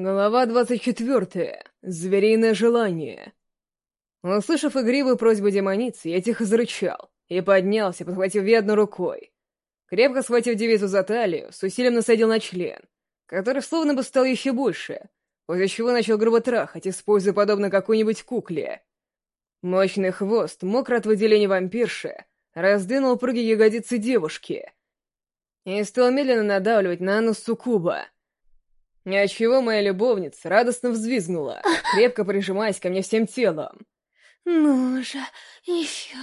Глава двадцать четвертая. Звериное желание. Услышав игривую просьбу демоницы, я тихо зарычал и поднялся, подхватив ведну рукой. Крепко схватив девицу за талию, с усилием насадил на член, который словно бы стал еще больше, после чего начал грубо трахать, используя подобно какой-нибудь кукле. Мощный хвост, мокро от выделения вампирши, раздвинул упругие ягодицы девушки и стал медленно надавливать на анус суккуба — Отчего моя любовница радостно взвизгнула, крепко прижимаясь ко мне всем телом. «Ну же, еще,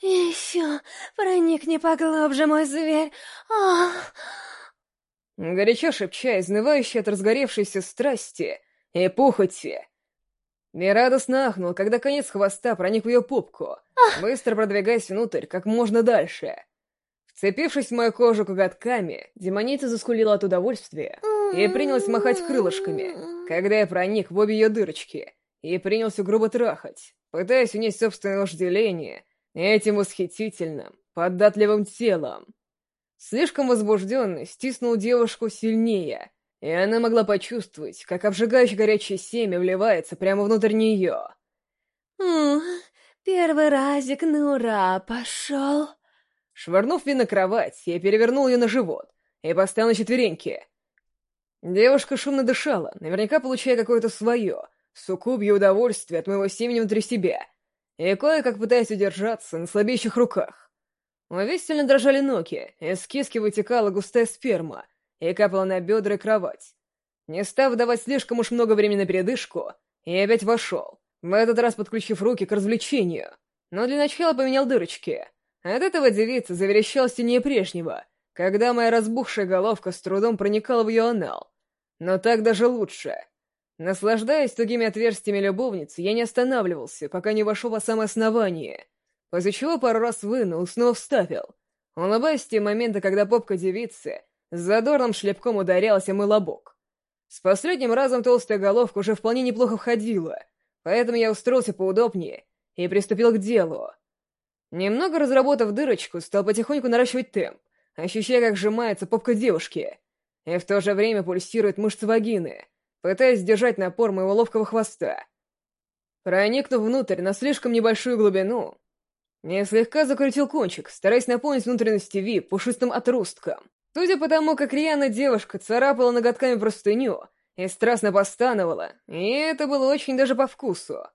еще, проникни поглубже, мой зверь! Ах!» Горячо шепча, изнывающий от разгоревшейся страсти и пухоти. И радостно ахнул, когда конец хвоста проник в ее пупку, быстро продвигаясь внутрь как можно дальше. Вцепившись в мою кожу коготками, демоница заскулила от удовольствия и принялась махать крылышками, когда я проник в обе ее дырочки и принялся грубо трахать, пытаясь унять собственное вожделение этим восхитительным, податливым телом. Слишком возбужденный стиснул девушку сильнее, и она могла почувствовать, как обжигающее горячее семя вливается прямо внутрь нее. «Первый разик на ура пошел!» Швырнув Ви на кровать, я перевернул ее на живот и поставил на четвереньки. Девушка шумно дышала, наверняка получая какое-то свое, суккубье удовольствие от моего семени внутри себя, и кое-как пытаясь удержаться на слабеющих руках. Весь сильно дрожали ноги, из киски вытекала густая сперма и капала на бедра и кровать. Не став давать слишком уж много времени на передышку, я опять вошел, в этот раз подключив руки к развлечению, но для начала поменял дырочки — от этого девица заверещал сильнее прежнего, когда моя разбухшая головка с трудом проникала в ее анал. Но так даже лучше. Наслаждаясь тугими отверстиями любовницы, я не останавливался, пока не вошел по самое основание, после чего пару раз вынул, снова вставил, улыбаясь в те моменты, когда попка девицы с задорным шлепком ударялась о мой лобок. С последним разом толстая головка уже вполне неплохо входила, поэтому я устроился поудобнее и приступил к делу. Немного разработав дырочку, стал потихоньку наращивать темп, ощущая, как сжимается попка девушки, и в то же время пульсирует мышцы вагины, пытаясь сдержать напор моего ловкого хвоста. Проникнув внутрь на слишком небольшую глубину, я слегка закрутил кончик, стараясь наполнить внутренности Ви пушистым отрустком. Судя по тому, как рьяно девушка царапала ноготками простыню и страстно постановала, и это было очень даже по вкусу.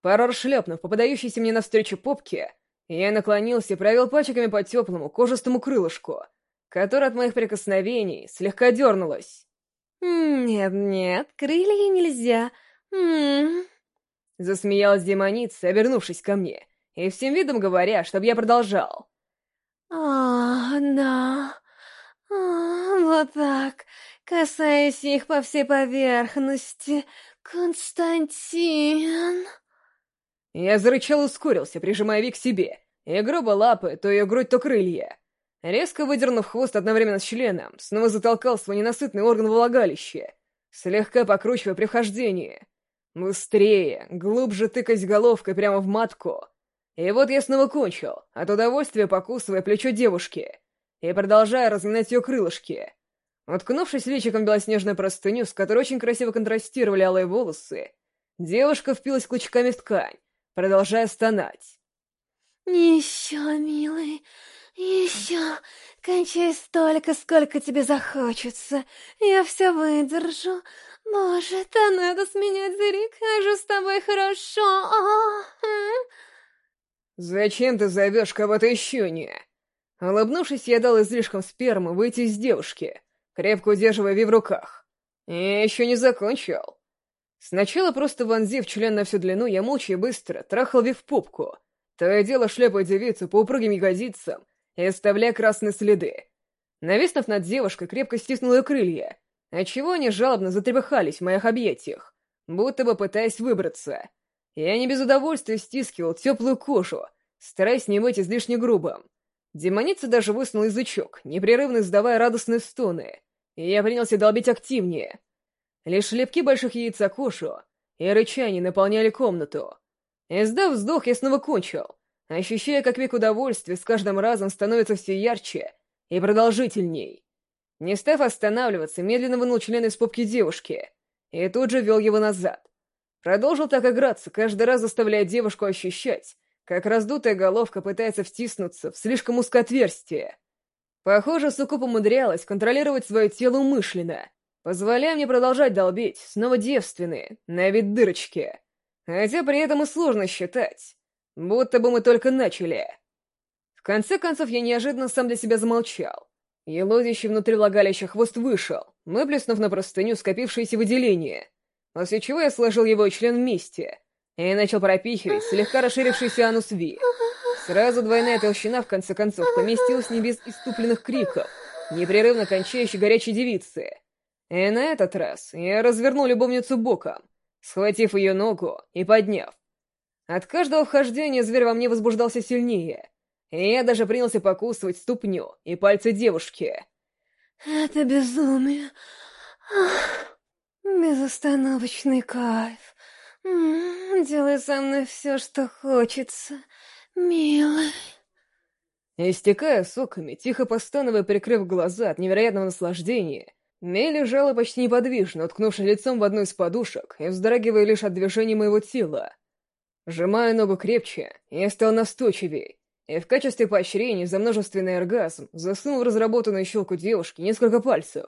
Пару шлепнув попадающейся мне навстречу попке, я наклонился и провел пальчиками по теплому, кожистому крылышку, которое от моих прикосновений слегка дернулось. «Нет-нет, крылья нельзя. М -м -м. Засмеялась демоница, обернувшись ко мне, и всем видом говоря, чтобы я продолжал. «А, да. А, вот так, касаясь их по всей поверхности, Константин...» Я зарычал и ускорился, прижимая Вик к себе, и грубо лапы, то ее грудь, то крылья. Резко выдернув хвост одновременно с членом, снова затолкал свой ненасытный орган влагалище, слегка покручивая при вхождении. Быстрее, глубже тыкать головкой прямо в матку. И вот я снова кончил, от удовольствия покусывая плечо девушки и продолжая разминать ее крылышки. Уткнувшись личиком в белоснежную простыню, с которой очень красиво контрастировали алые волосы, девушка впилась клычками в ткань, продолжая стонать. «Еще, милый, еще. Кончай столько, сколько тебе захочется. Я все выдержу. Боже, то надо сменять зрика, же с тобой хорошо. А -а -а. «Зачем ты зовешь кого-то еще не?» Улыбнувшись, я дал излишком спермы выйти из девушки, крепко удерживая Ви в руках. Я еще не закончил. Сначала просто вонзив член на всю длину, я молча и быстро трахал Ви в пупку, то и дело шлепая девицу по упругим ягодицам и оставляя красные следы. Нависнув над девушкой, крепко стиснул ее крылья, отчего они жалобно затрепыхались в моих объятиях, будто бы пытаясь выбраться. Я не без удовольствия стискивал теплую кожу, стараясь не быть излишне грубым. Демоница даже высунул язычок, непрерывно издавая радостные стоны, и я принялся долбить активнее — Лишь шлепки больших яиц о кушу и рычание наполняли комнату. Издав вздох, я снова кончил, ощущая, как век удовольствия с каждым разом становится все ярче и продолжительней. Не став останавливаться, медленно вынул член из попки девушки и тут же вел его назад. Продолжил так играться, каждый раз заставляя девушку ощущать, как раздутая головка пытается втиснуться в слишком узкое отверстие. Похоже, Сукуп умудрялась контролировать свое тело умышленно, позволяя мне продолжать долбить, снова девственные, на вид дырочки. Хотя при этом и сложно считать, будто бы мы только начали. В конце концов, я неожиданно сам для себя замолчал. Елозящий внутри влагалища хвост вышел, выплеснув на простыню скопившееся выделение, после чего я сложил его член вместе и начал пропихивать слегка расширившийся анус Ви. Сразу двойная толщина, в конце концов, поместилась не без иступленных криков, непрерывно кончающей горячей девицы. И на этот раз я развернул любовницу боком, схватив ее ногу и подняв. От каждого вхождения зверь во мне возбуждался сильнее, и я даже принялся покусывать ступню и пальцы девушки. Это безумие. Ах, безостановочный кайф. М -м, делай со мной все, что хочется, милый. Истекая соками, тихо постановая, прикрыв глаза от невероятного наслаждения, Мей лежала почти неподвижно, уткнувшись лицом в одну из подушек и вздрагивая лишь от движения моего тела. Сжимая ногу крепче, я стал настойчивее, и в качестве поощрения за множественный оргазм засунул в разработанную щелку девушки несколько пальцев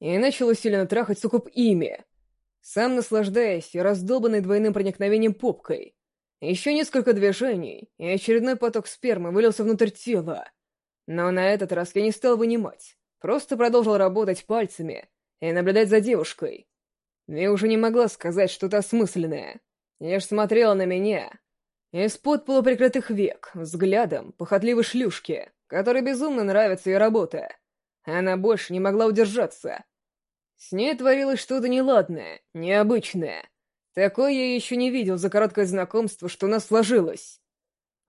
и начал усиленно трахать сукуп ими, сам наслаждаясь раздолбанной двойным проникновением попкой. Еще несколько движений, и очередной поток спермы вылился внутрь тела. Но на этот раз я не стал вынимать, просто продолжил работать пальцами и наблюдать за девушкой. Я уже не могла сказать что-то осмысленное, лишь смотрела на меня, из-под полуприкрытых век, взглядом похотливой шлюшки, которой безумно нравится ее работа. Она больше не могла удержаться. С ней творилось что-то неладное, необычное. Такое я еще не видел за короткое знакомство, что у нас сложилось.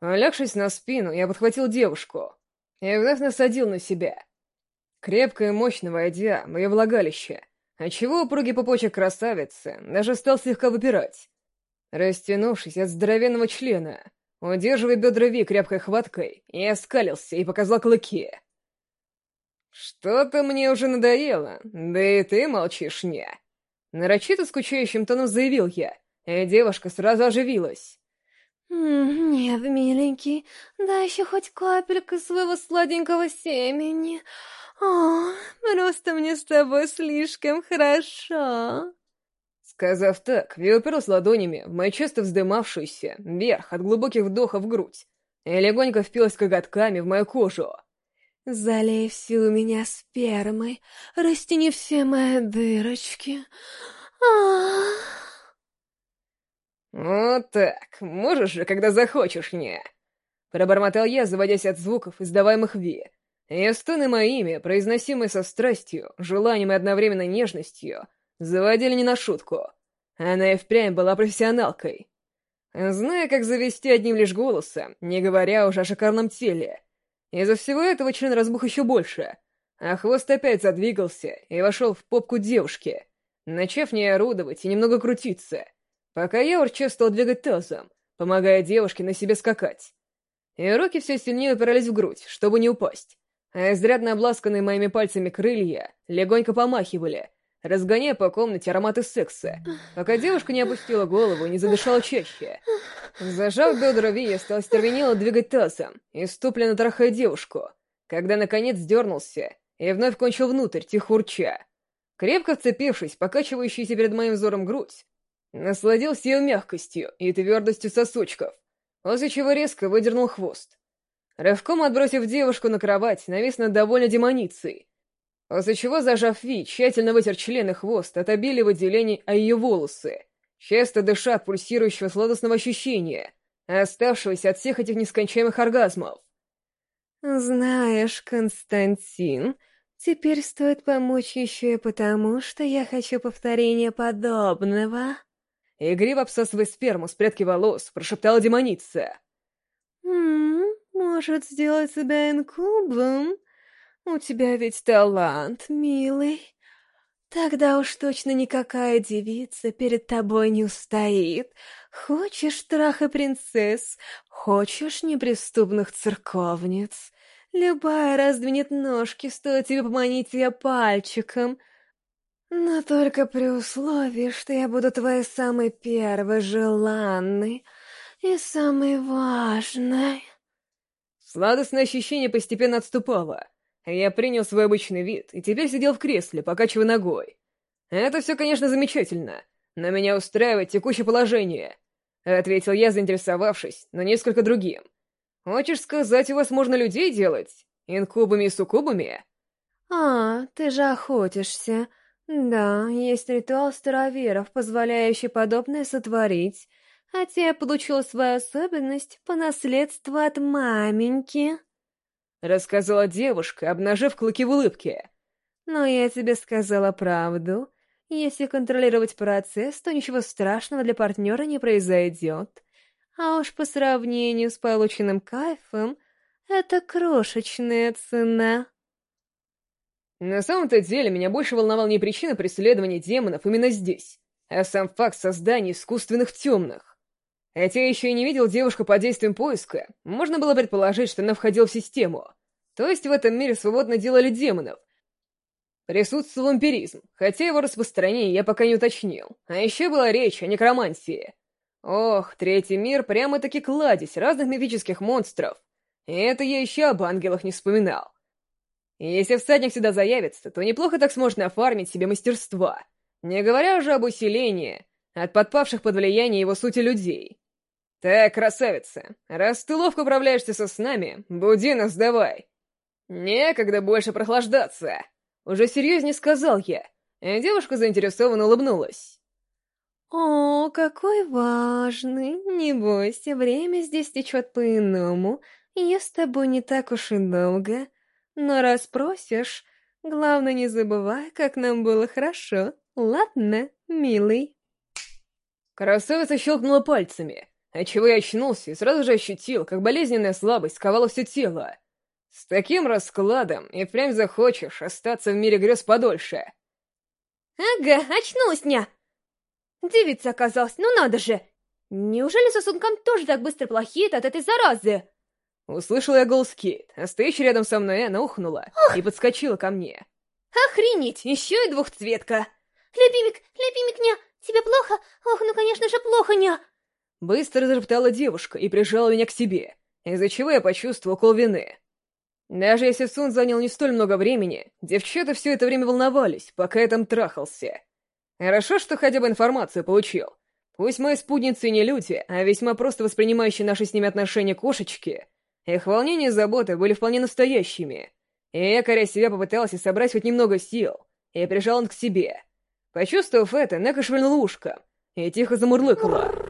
Лягшись на спину, я подхватил девушку и вновь насадил на себя. Крепко и мощно войдя в ее влагалище, отчего упругий пупочек красавицы даже стал слегка выпирать. Растянувшись от здоровенного члена, удерживая бедра Ви крепкой хваткой, я оскалился и показал клыки. «Что-то мне уже надоело, да и ты молчишь, не?» Нарочито скучающим тоном заявил я, и девушка сразу оживилась. «Нет, миленький, дай еще хоть капельку своего сладенького семени. О, просто мне с тобой слишком хорошо». Сказав так, Ви уперлась ладонями в мою часто вздымавшуюся вверх от глубоких вдохов грудь и легонько впилась коготками в мою кожу. «Залей всю меня спермой, растяни все мои дырочки. Ах!» «Вот так, можешь же, когда захочешь, не?» Пробормотал я, заводясь от звуков, издаваемых Ви. И стоны моими, произносимые со страстью, желанием и одновременно нежностью, Заводили не на шутку. Она и впрямь была профессионалкой. Зная, как завести одним лишь голосом, не говоря уже о шикарном теле. Из-за всего этого член разбух еще больше, а хвост опять задвигался и вошел в попку девушки, начав не орудовать и немного крутиться, пока я урча стал двигать тазом, помогая девушке на себе скакать. И руки все сильнее упирались в грудь, чтобы не упасть, а изрядно обласканные моими пальцами крылья легонько помахивали, разгоняя по комнате ароматы секса, пока девушка не опустила голову и не задышала чаще. Зажав бедра Ви, я стал стервенело двигать тазом, иступленно трахая девушку, когда наконец дернулся и вновь кончил внутрь, тихо урча. Крепко вцепившись, покачивающийся перед моим взором грудь, насладился ее мягкостью и твердостью сосочков, после чего резко выдернул хвост. Рывком отбросив девушку на кровать, навис над довольно демоницей, После чего, зажав Ви, тщательно вытер член и хвост от обилия выделений о ее волосы, часто дыша от пульсирующего сладостного ощущения, оставшегося от всех этих нескончаемых оргазмов. «Знаешь, Константин, теперь стоит помочь еще и потому, что я хочу повторения подобного». Игриво обсасывая сперму с прядки волос, прошептала демоница. «М -м, «Может, сделать себя инкубом?» «У тебя ведь талант, милый. Тогда уж точно никакая девица перед тобой не устоит. Хочешь траха принцесс, хочешь неприступных церковниц. Любая раздвинет ножки, стоит тебе поманить ее пальчиком. Но только при условии, что я буду твоей самой первой желанной и самой важной. Сладостное ощущение постепенно отступало. Я принял свой обычный вид и теперь сидел в кресле, покачивая ногой. Это все, конечно, замечательно, но меня устраивает текущее положение, — ответил я, заинтересовавшись, но несколько другим. Хочешь сказать, у вас можно людей делать? Инкубами и суккубами? А, ты же охотишься. Да, есть ритуал староверов, позволяющий подобное сотворить. Хотя я получила свою особенность по наследству от маменьки. Рассказала девушка, обнажив клыки в улыбке. Но я тебе сказала правду. Если контролировать процесс, то ничего страшного для партнера не произойдет. А уж по сравнению с полученным кайфом, это крошечная цена. На самом-то деле, меня больше волновала не причина преследования демонов именно здесь, а сам факт создания искусственных темных. Хотя я еще и не видел девушку под действием поиска, можно было предположить, что она входила в систему. То есть в этом мире свободно делали демонов. Присутствовал вампиризм, хотя его распространение я пока не уточнил. А еще была речь о некромантии. Ох, третий мир прямо-таки кладезь разных мифических монстров. И это я еще об ангелах не вспоминал. Если всадник сюда заявится, то неплохо так сможет оформить себе мастерства, не говоря уже об усилении от подпавших под влияние его сути людей. Так, красавица, раз ты ловко управляешься со снами, буди нас давай. Некогда больше прохлаждаться. Уже серьезнее сказал я, и девушка заинтересованно улыбнулась. «О, какой важный! Не бойся, время здесь течет по-иному. Я с тобой не так уж и долго. Но раз просишь, главное не забывай, как нам было хорошо. Ладно, милый?» Красавица щелкнула пальцами, отчего я очнулся и сразу же ощутил, как болезненная слабость сковала все тело. С таким раскладом и прям захочешь остаться в мире грез подольше. «Ага, очнулась, ня!» Девица оказалась, ну надо же! Неужели сосункам тоже так быстро плохеет от этой заразы? Услышала я голос Кейт, а стоящая рядом со мной она ухнула Ох! и подскочила ко мне. Охренеть, еще и двухцветка! Любимик, любимик, ня, тебе плохо? Ох, ну конечно же плохо, ня! Быстро зароптала девушка и прижала меня к себе, из-за чего я почувствовал кол вины. Даже если Сун занял не столь много времени, девчата все это время волновались, пока я там трахался. Хорошо, что хотя бы информацию получил. Пусть мои спутницы не люди, а весьма просто воспринимающие наши с ними отношения кошечки, их волнения и заботы были вполне настоящими. И я, коря себя, попытался собрать хоть немного сил, и прижал он к себе. Почувствовав это, Нека швырнула ушко и тихо замурлыкала.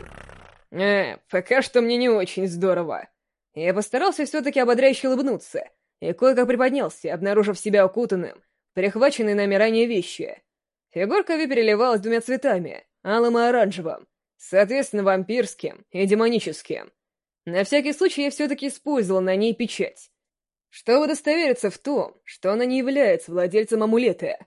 «Э, пока что мне не очень здорово». Я постарался все-таки ободряюще улыбнуться, и кое-как приподнялся, обнаружив себя укутанным, перехваченной нами ранее вещи. Фигурка Ви переливалась двумя цветами, алым и оранжевым, соответственно, вампирским и демоническим. На всякий случай я все-таки использовал на ней печать. Чтобы удостовериться в том, что она не является владельцем амулета.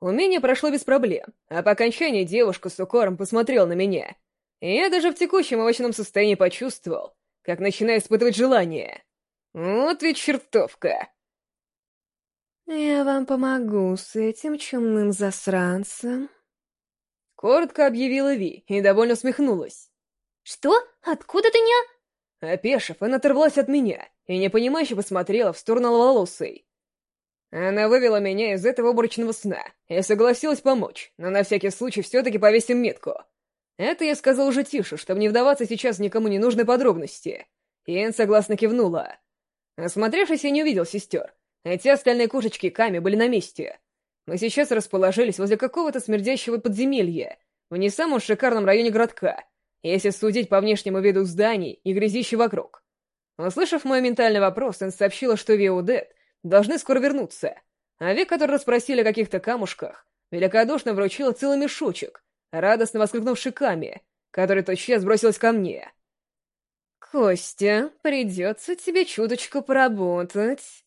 Умение прошло без проблем, а по окончании девушка с укором посмотрела на меня. И я даже в текущем овощном состоянии почувствовал, как начинаю испытывать желание. Вот ведь чертовка. «Я вам помогу с этим чумным засранцем», — коротко объявила Ви и довольно усмехнулась. «Что? Откуда ты не...» Опешив, она оторвалась от меня и непонимающе посмотрела в сторону волосой. Она вывела меня из этого обрачного сна и согласилась помочь, но на всякий случай все-таки повесим метку. Это я сказал уже тише, чтобы не вдаваться сейчас никому не нужной подробности. Иэн согласно кивнула. Осмотревшись, я не увидел сестер, эти остальные кошечки Ками были на месте. Мы сейчас расположились возле какого-то смердящего подземелья, в не самом шикарном районе городка, если судить по внешнему виду зданий и грязище вокруг. Услышав мой ментальный вопрос, он сообщила, что Виудет должны скоро вернуться, а Вик, который расспросили о каких-то камушках, великодушно вручила целый мешочек, радостно воскликнувший Ками, который тотчас бросилась ко мне. «Костя, придется тебе чуточку поработать».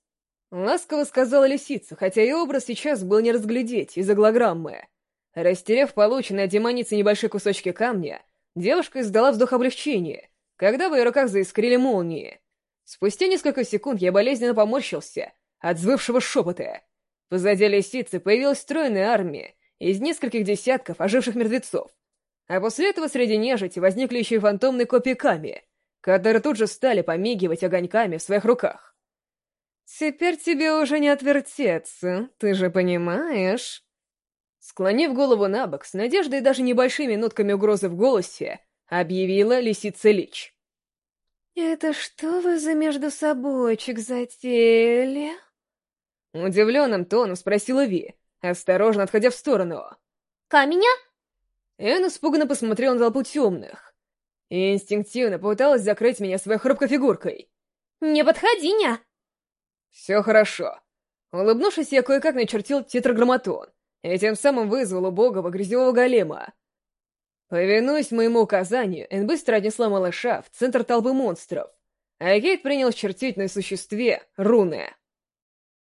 Ласково сказала лисица, хотя и образ сейчас был не разглядеть из-за голограммы. Растеряв полученные от демоницы небольшие кусочки камня, девушка издала вздох облегчения, когда в ее руках заискрили молнии. Спустя несколько секунд я болезненно поморщился от взвывшего шепота. Позади лисицы появилась стройная армия из нескольких десятков оживших мертвецов. А после этого среди нежити возникли еще и фантомные копии Ками, которые тут же стали помигивать огоньками в своих руках. «Теперь тебе уже не отвертеться, ты же понимаешь?» Склонив голову на бок, с надеждой и даже небольшими нотками угрозы в голосе, объявила лисица Лич. «Это что вы за между собойчик затеяли?» Удивленным тоном спросила Ви, осторожно отходя в сторону. «Каменя?» Эн испуганно посмотрел на толпу темных и инстинктивно попыталась закрыть меня своей хрупкой фигуркой. «Не подходи, ня!» «Все хорошо». Улыбнувшись, я кое-как начертил тетраграмматон, и тем самым вызвал убогого грязевого голема. Повинуясь моему указанию, Эн быстро отнесла малыша в центр толпы монстров, а Кейт принял чертить на существе руны.